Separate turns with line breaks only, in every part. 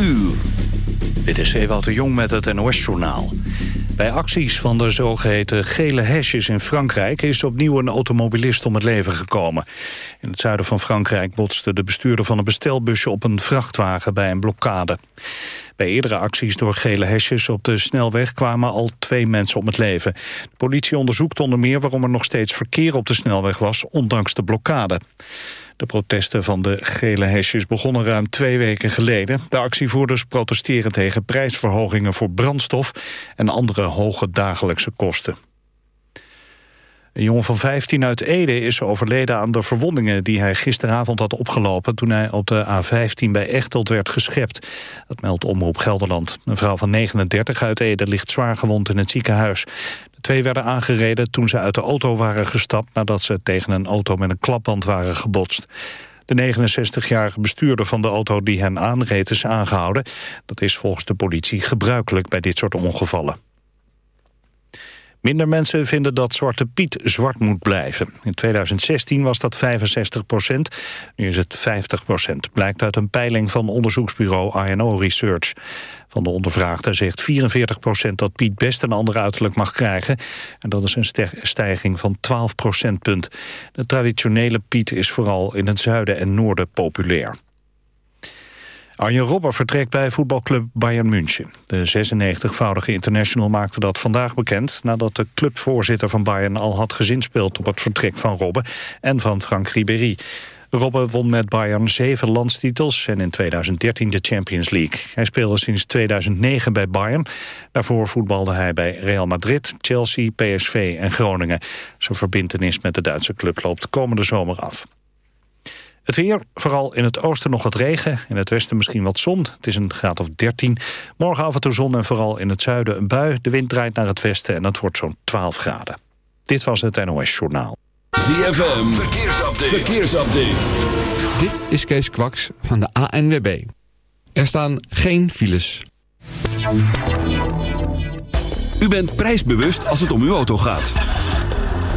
uur.
Dit is Ewout de Jong met het NOS-journaal. Bij acties van de zogeheten gele hesjes in Frankrijk... is opnieuw een automobilist om het leven gekomen. In het zuiden van Frankrijk botste de bestuurder van een bestelbusje... op een vrachtwagen bij een blokkade. Bij eerdere acties door gele hesjes op de snelweg... kwamen al twee mensen om het leven. De politie onderzoekt onder meer waarom er nog steeds verkeer op de snelweg was... ondanks de blokkade. De protesten van de gele hesjes begonnen ruim twee weken geleden. De actievoerders protesteren tegen prijsverhogingen voor brandstof... en andere hoge dagelijkse kosten. Een jongen van 15 uit Ede is overleden aan de verwondingen... die hij gisteravond had opgelopen toen hij op de A15 bij Echteld werd geschept. Dat meldt Omroep Gelderland. Een vrouw van 39 uit Ede ligt zwaar gewond in het ziekenhuis. Twee werden aangereden toen ze uit de auto waren gestapt... nadat ze tegen een auto met een klapband waren gebotst. De 69-jarige bestuurder van de auto die hen aanreed is aangehouden. Dat is volgens de politie gebruikelijk bij dit soort ongevallen. Minder mensen vinden dat Zwarte Piet zwart moet blijven. In 2016 was dat 65 procent, nu is het 50 procent. Blijkt uit een peiling van onderzoeksbureau INO Research. Van de ondervraagden zegt 44 procent dat Piet best een ander uiterlijk mag krijgen. En dat is een stijging van 12 procentpunt. De traditionele Piet is vooral in het zuiden en noorden populair. Arjen Robber vertrekt bij voetbalclub Bayern München. De 96-voudige international maakte dat vandaag bekend... nadat de clubvoorzitter van Bayern al had gezinspeeld op het vertrek van Robben... en van Frank Ribéry. Robben won met Bayern zeven landstitels en in 2013 de Champions League. Hij speelde sinds 2009 bij Bayern. Daarvoor voetbalde hij bij Real Madrid, Chelsea, PSV en Groningen. Zijn verbintenis met de Duitse club loopt komende zomer af. Het weer, vooral in het oosten nog wat regen. In het westen misschien wat zon. Het is een graad of 13. Morgen af en toe zon en vooral in het zuiden een bui. De wind draait naar het westen en het wordt zo'n 12 graden. Dit was het NOS Journaal.
ZFM, verkeersupdate. verkeersupdate.
Dit is Kees Kwaks van de ANWB. Er staan geen files.
U bent prijsbewust als het om uw auto gaat.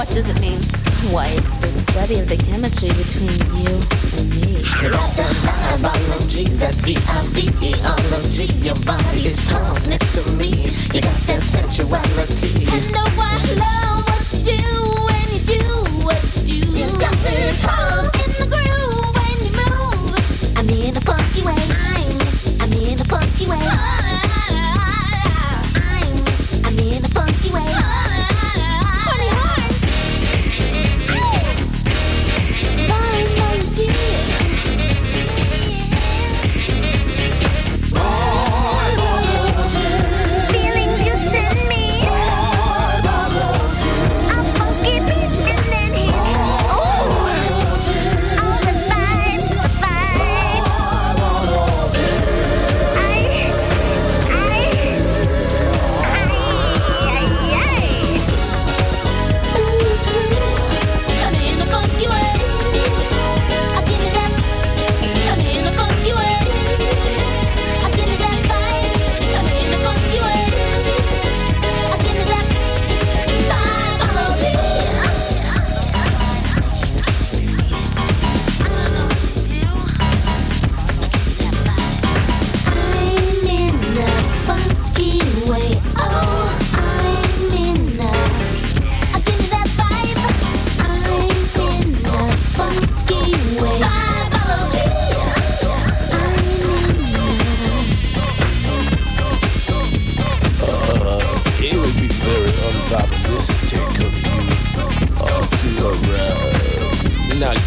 What does it mean? Why, it's the study of the chemistry between you and me.
biology. Your body's next to me. You got that.
I know I love what you do you what you do.
You got me
in the groove when you move.
I'm in a funky way.
I'm,
I'm in a funky way.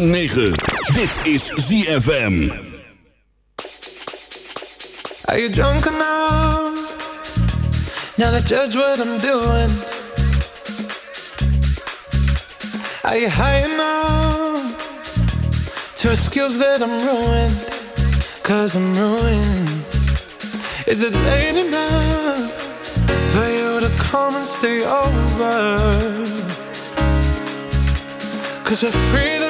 Dit is ZFM.
Are you drunk enough now to judge what I'm doing? Are you high enough to excuse that I'm ruined? Cause I'm ruined. Is it late enough for you to come and stay over? Cause we're free to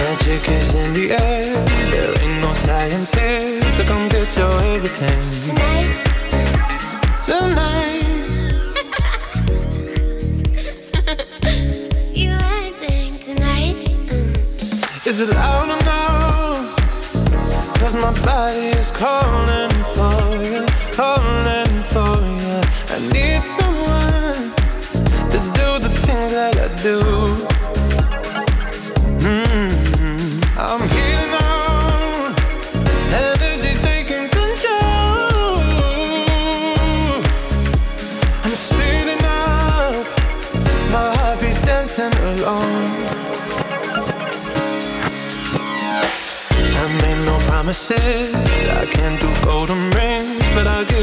Magic is in the air. There ain't no science here, so come get your everything. Tonight. Tonight.
you acting tonight? Mm.
Is it loud enough? Cause my body is calling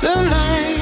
the night.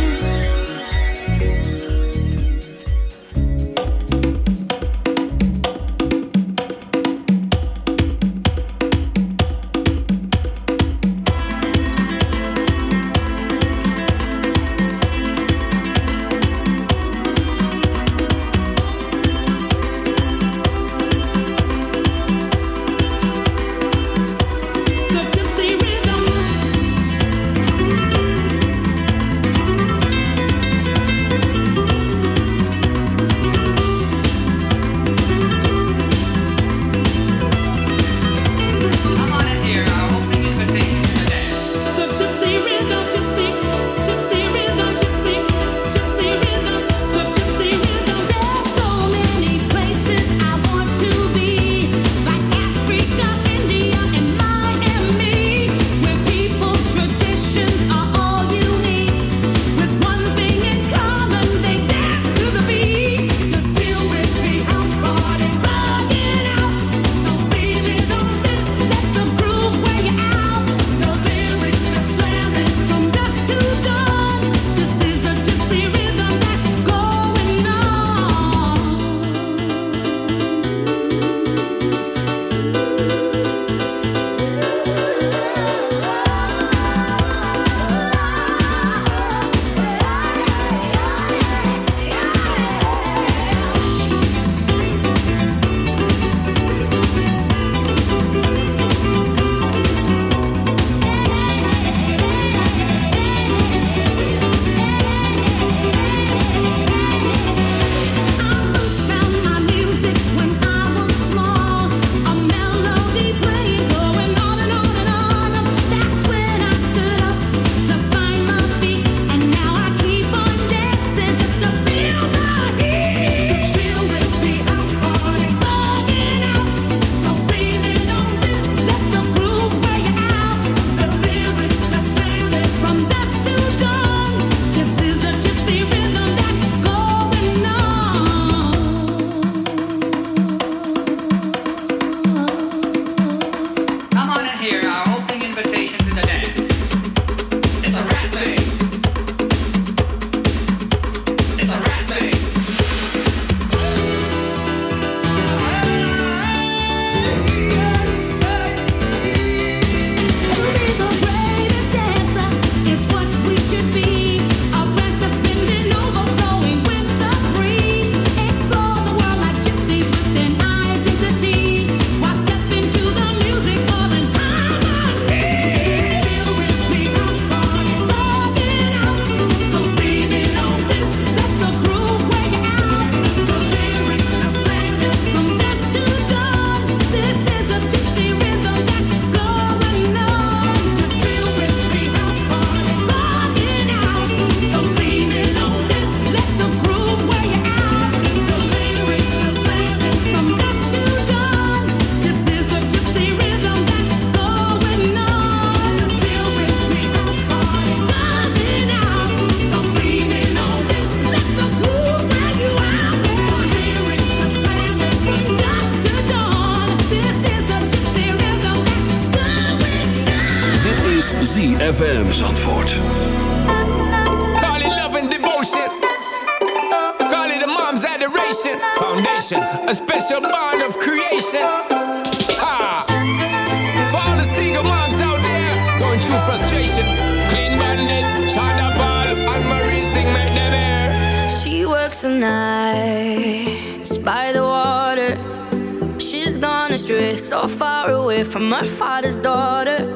Zandvoort.
Call it love and devotion. Call it a mom's adoration. Foundation, a special bond of creation. Ah. For all the single moms out there going through frustration. Clean China ball, and thing made them air.
She works the nights by the water. She's gone astray, so far away from her father's daughter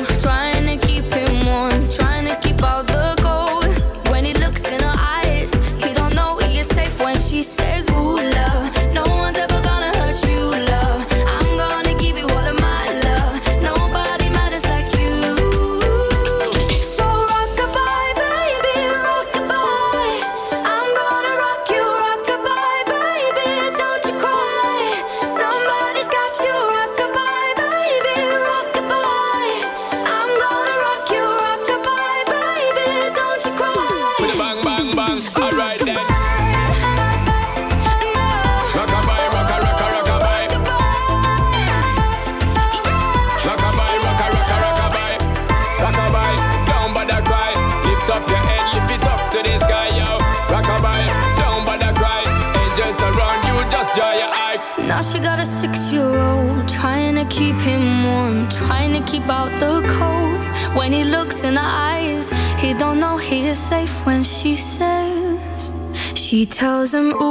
cause I'm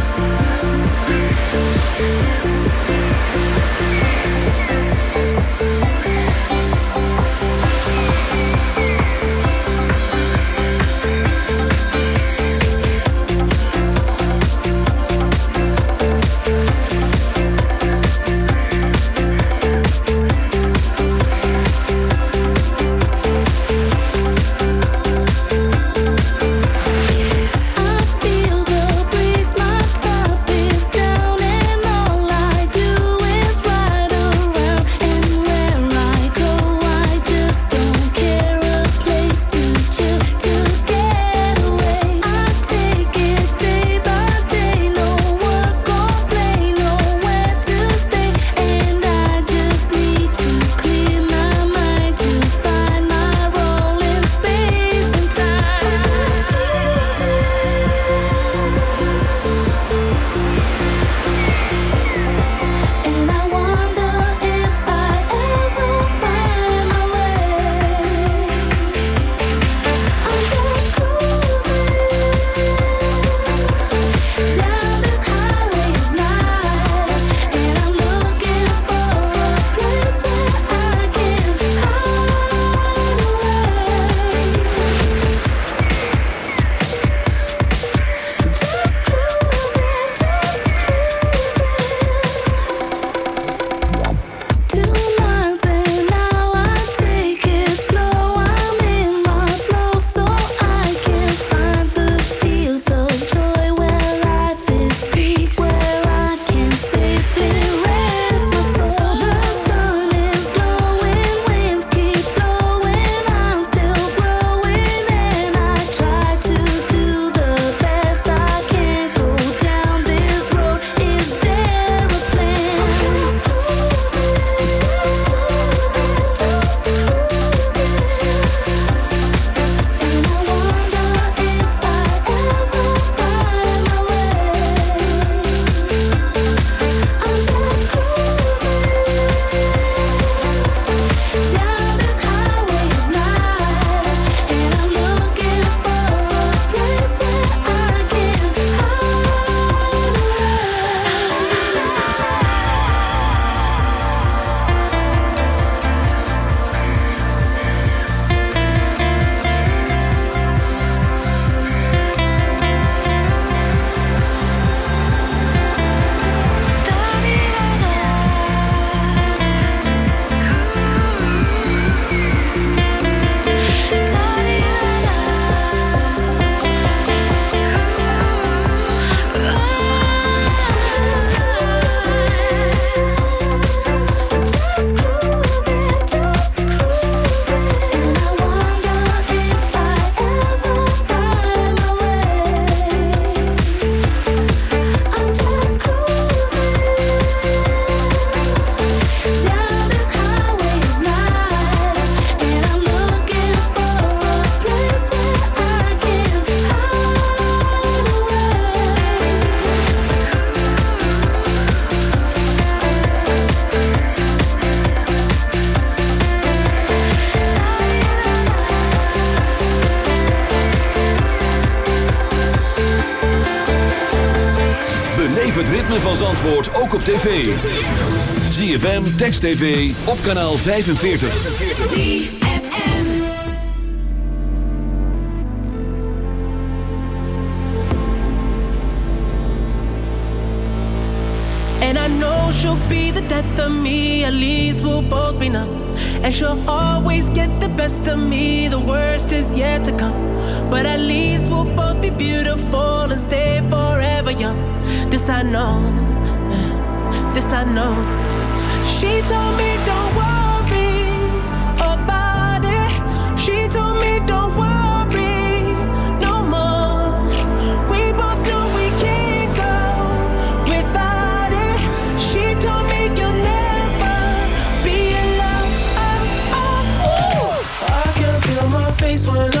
Op tv. ZFM, Text TV, op kanaal 45.
And I know she'll be the death of me, at least we'll both be numb. And she'll always get the best of me, the worst is yet to come. But at least we'll both be beautiful and stay forever young. This I know, this I know. She told me don't worry about it. She told me don't worry no more. We both know we can't go without it. She told me you'll never be alone. I can feel my face when I'm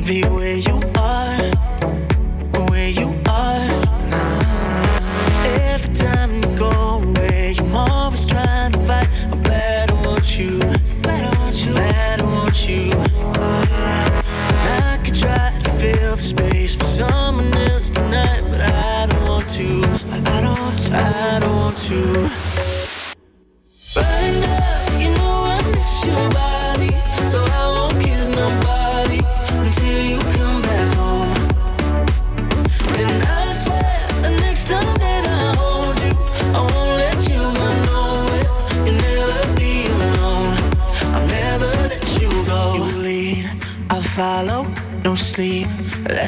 to be where you are, where you are. Nah, nah. Every time you go away, I'm always trying to find a I want you, better want you, I want you. Uh, I could try to fill the space.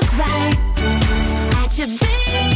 Look right at your baby.